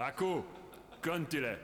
Aku, köntile.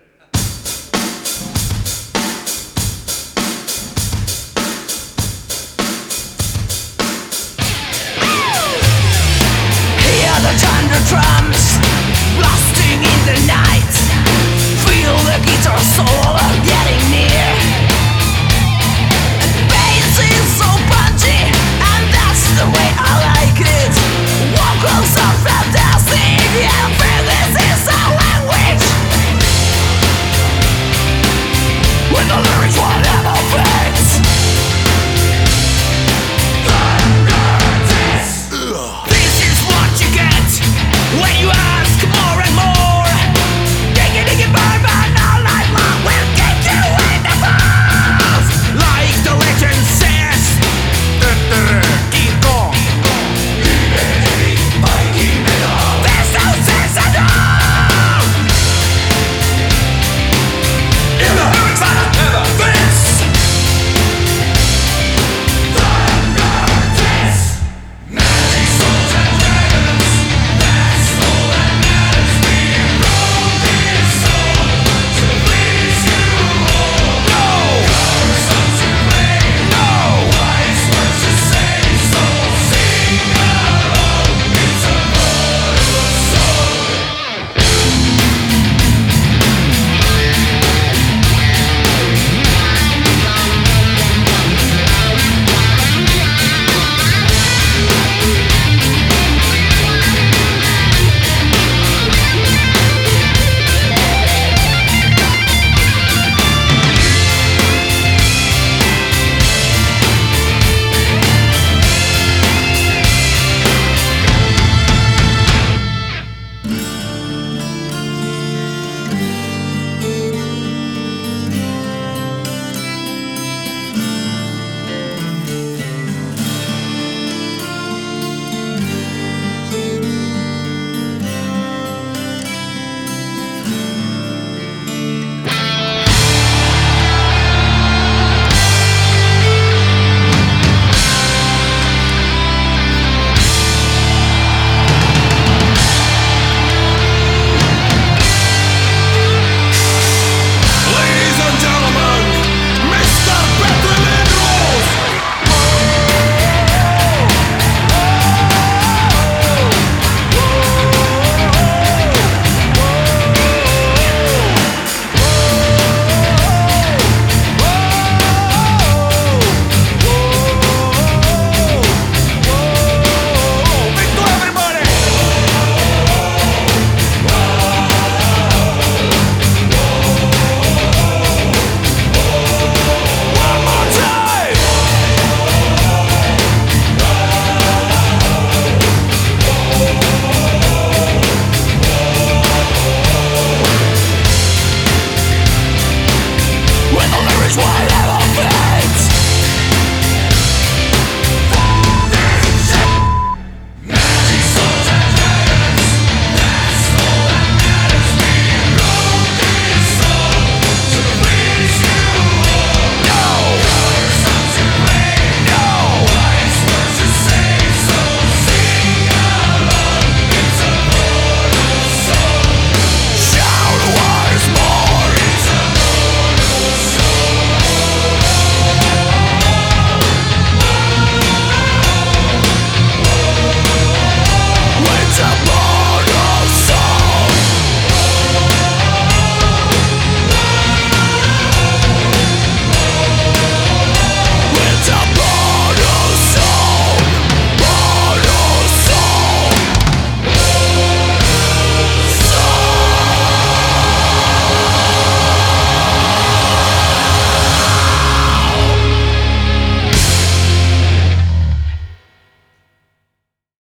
Which reach ever fate